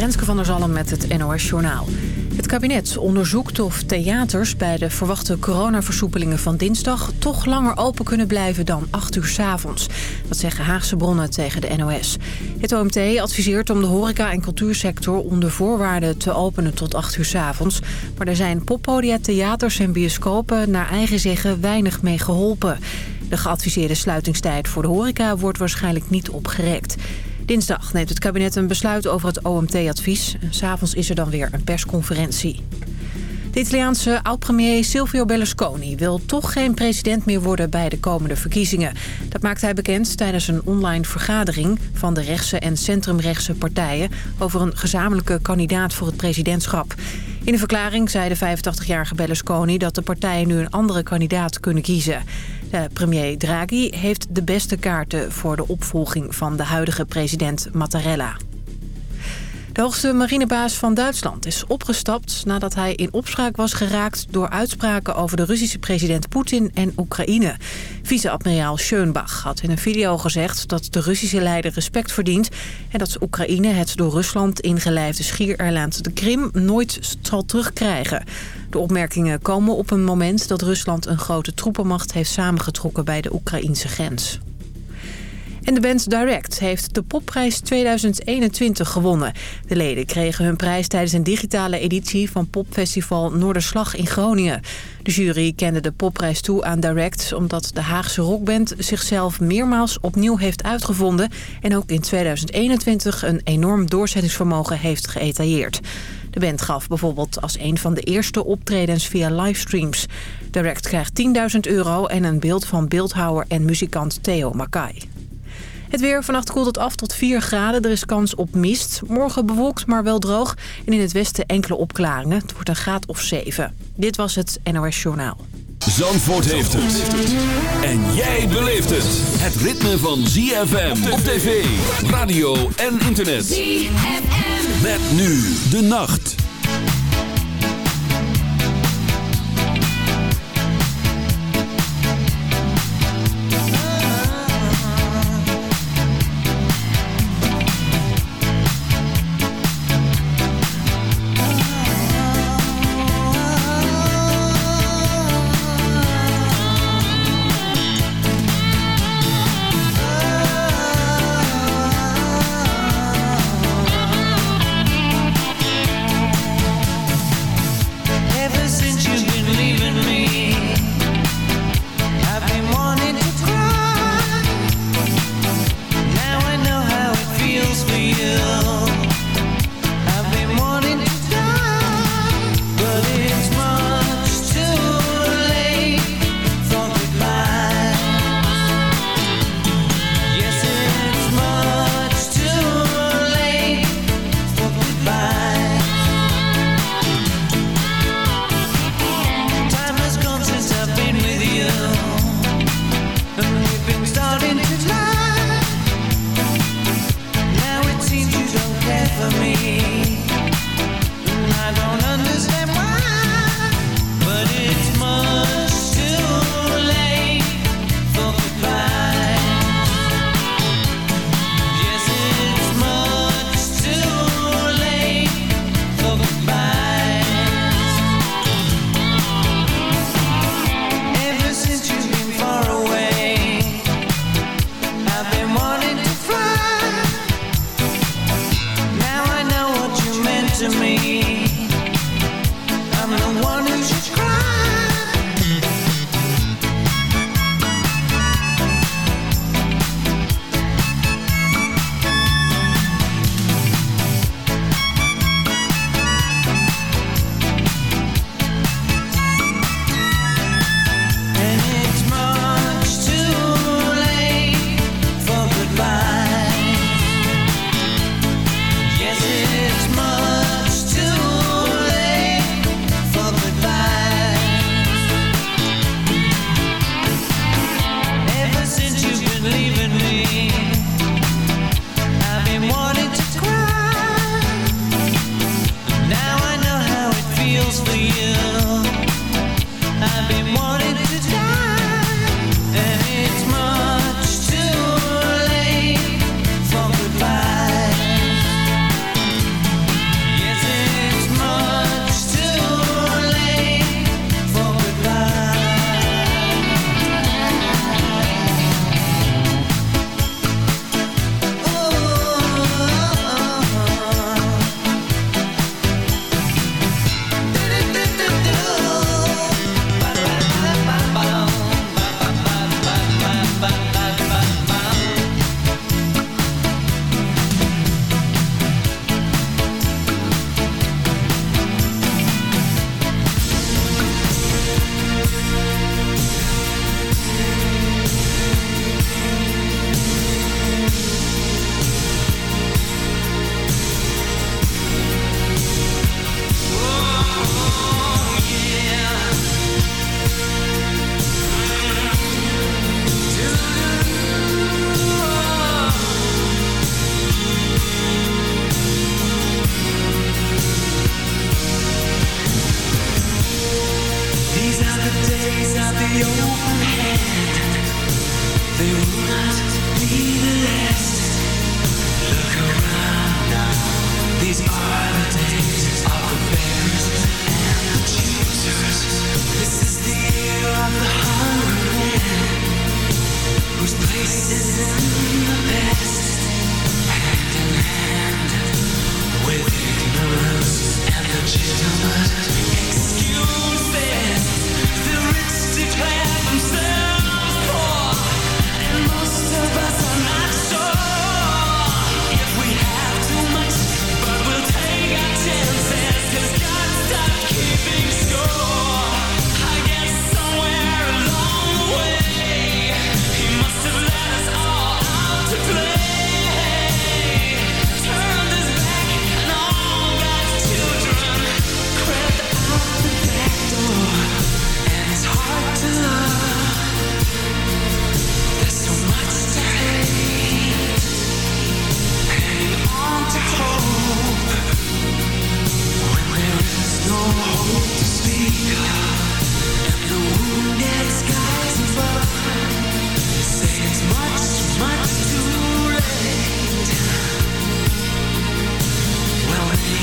Renske van der Zalm met het NOS Journaal. Het kabinet onderzoekt of theaters bij de verwachte coronaversoepelingen van dinsdag... toch langer open kunnen blijven dan 8 uur s avonds. Dat zeggen Haagse bronnen tegen de NOS. Het OMT adviseert om de horeca- en cultuursector onder voorwaarden te openen tot 8 uur s avonds. Maar er zijn poppodia, theaters en bioscopen naar eigen zeggen weinig mee geholpen. De geadviseerde sluitingstijd voor de horeca wordt waarschijnlijk niet opgerekt. Dinsdag neemt het kabinet een besluit over het OMT-advies. S'avonds is er dan weer een persconferentie. De Italiaanse oud-premier Silvio Berlusconi wil toch geen president meer worden bij de komende verkiezingen. Dat maakt hij bekend tijdens een online vergadering van de rechtse en centrumrechtse partijen over een gezamenlijke kandidaat voor het presidentschap. In een verklaring zei de 85-jarige Berlusconi dat de partijen nu een andere kandidaat kunnen kiezen. De premier Draghi heeft de beste kaarten voor de opvolging van de huidige president Mattarella. De hoogste marinebaas van Duitsland is opgestapt nadat hij in opspraak was geraakt door uitspraken over de Russische president Poetin en Oekraïne. Vice-admiraal Schönbach had in een video gezegd dat de Russische leider respect verdient en dat Oekraïne het door Rusland ingelijfde schiereiland de Krim nooit zal terugkrijgen. De opmerkingen komen op een moment dat Rusland een grote troepenmacht heeft samengetrokken bij de Oekraïnse grens. En de band Direct heeft de popprijs 2021 gewonnen. De leden kregen hun prijs tijdens een digitale editie van popfestival Noorderslag in Groningen. De jury kende de popprijs toe aan Direct omdat de Haagse rockband zichzelf meermaals opnieuw heeft uitgevonden... en ook in 2021 een enorm doorzettingsvermogen heeft geëtailleerd. De band gaf bijvoorbeeld als een van de eerste optredens via livestreams. Direct krijgt 10.000 euro en een beeld van beeldhouwer en muzikant Theo Makai. Het weer vannacht koelt het af tot 4 graden. Er is kans op mist. Morgen bewolkt, maar wel droog. En in het westen enkele opklaringen. Het wordt een graad of 7. Dit was het NOS Journaal. Zandvoort heeft het. En jij beleeft het. Het ritme van ZFM op tv, radio en internet. ZFM. Met nu de nacht.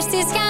this is how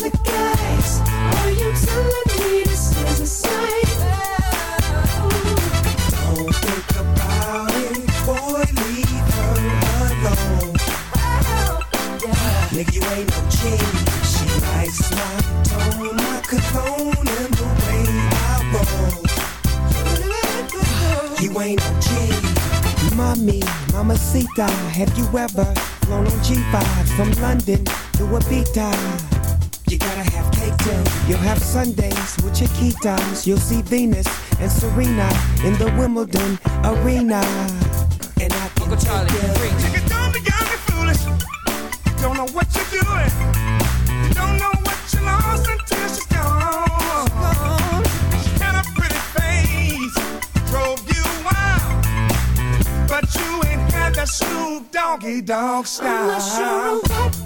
G. Mommy, mamacita, have you ever flown on G5 from London to Ibiza? You gotta have cake too. You'll have Sundays with your Chiquitas. You'll see Venus and Serena in the Wimbledon arena. And I can take you. Nigga, don't be young and foolish. You don't know what you're doing. dog style.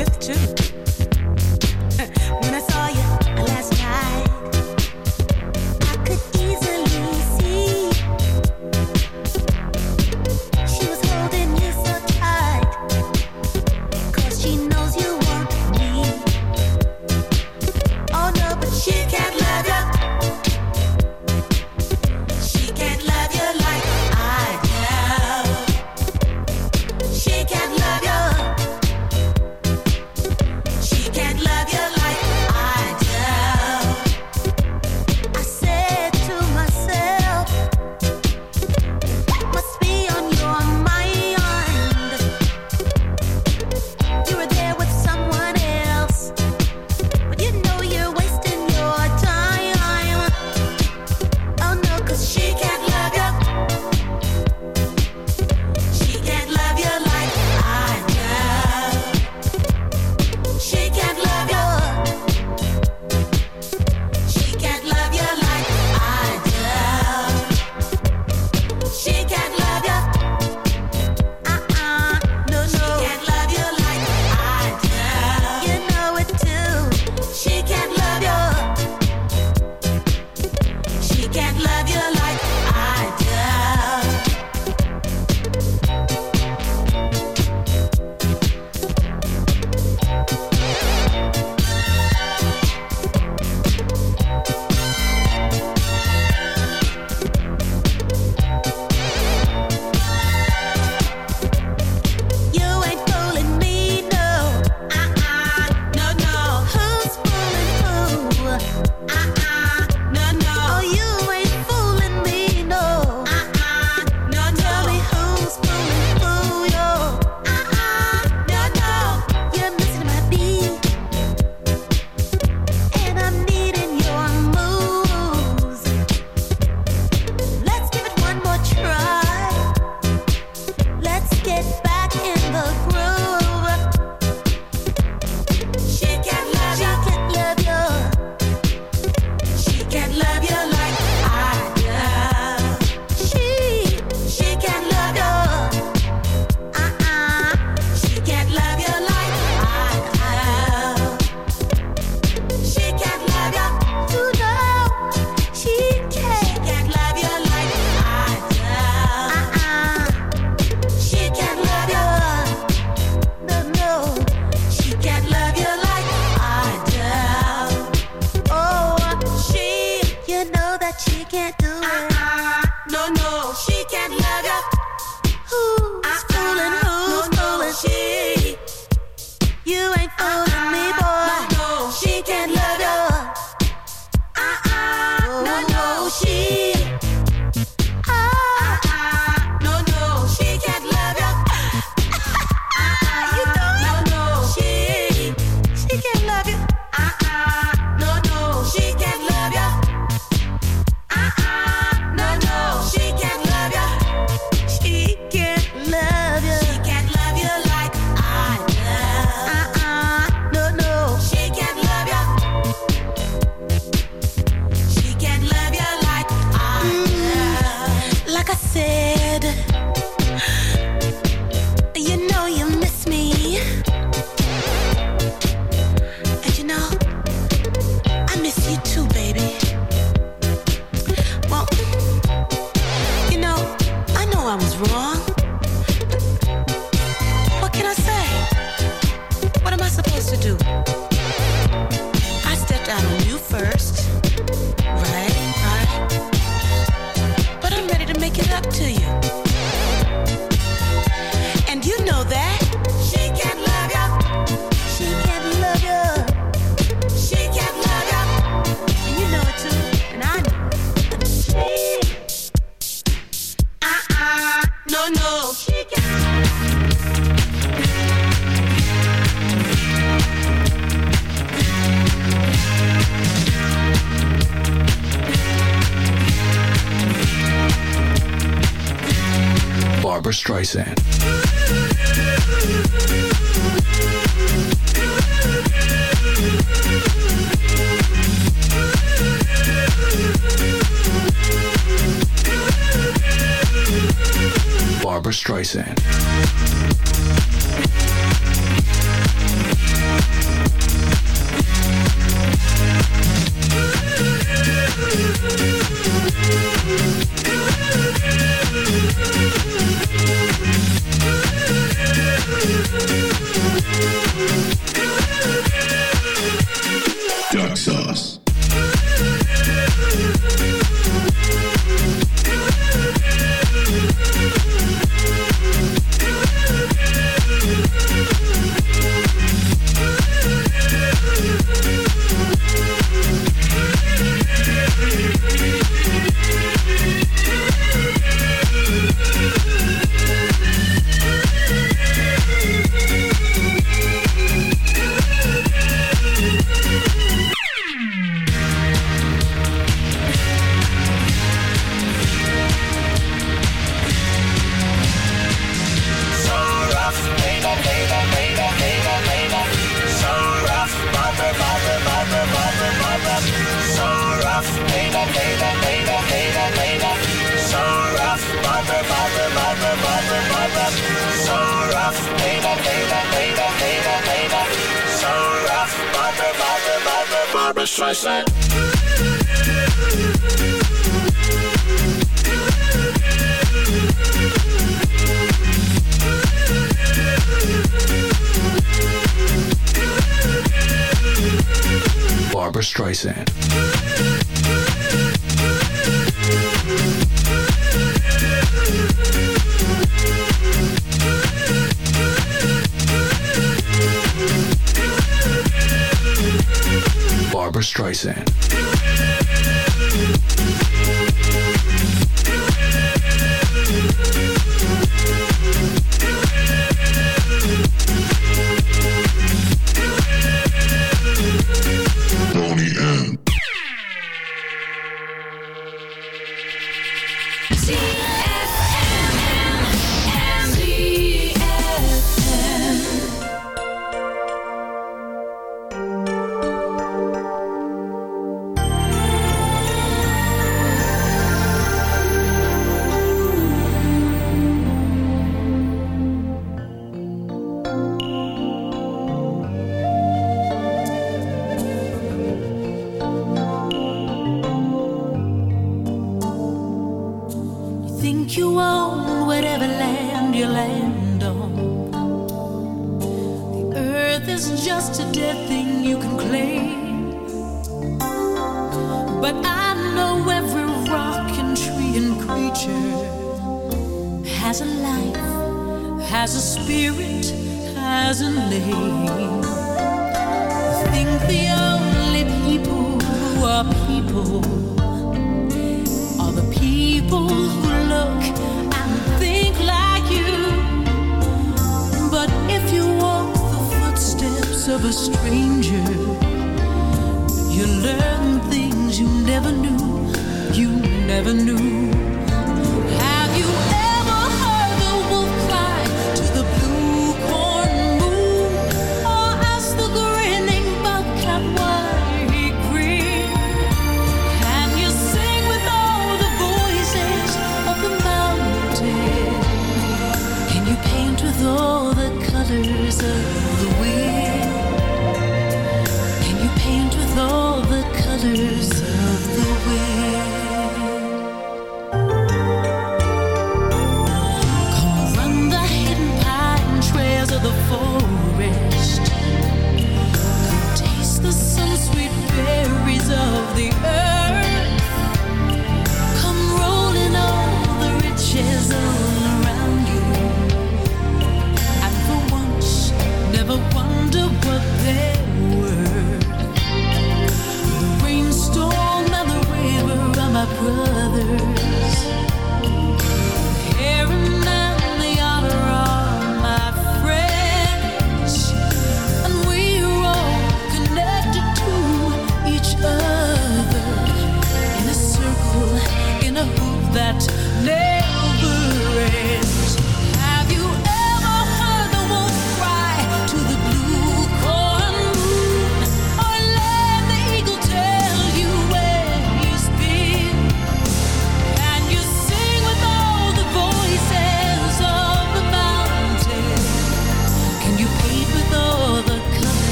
with two. head. Streisand.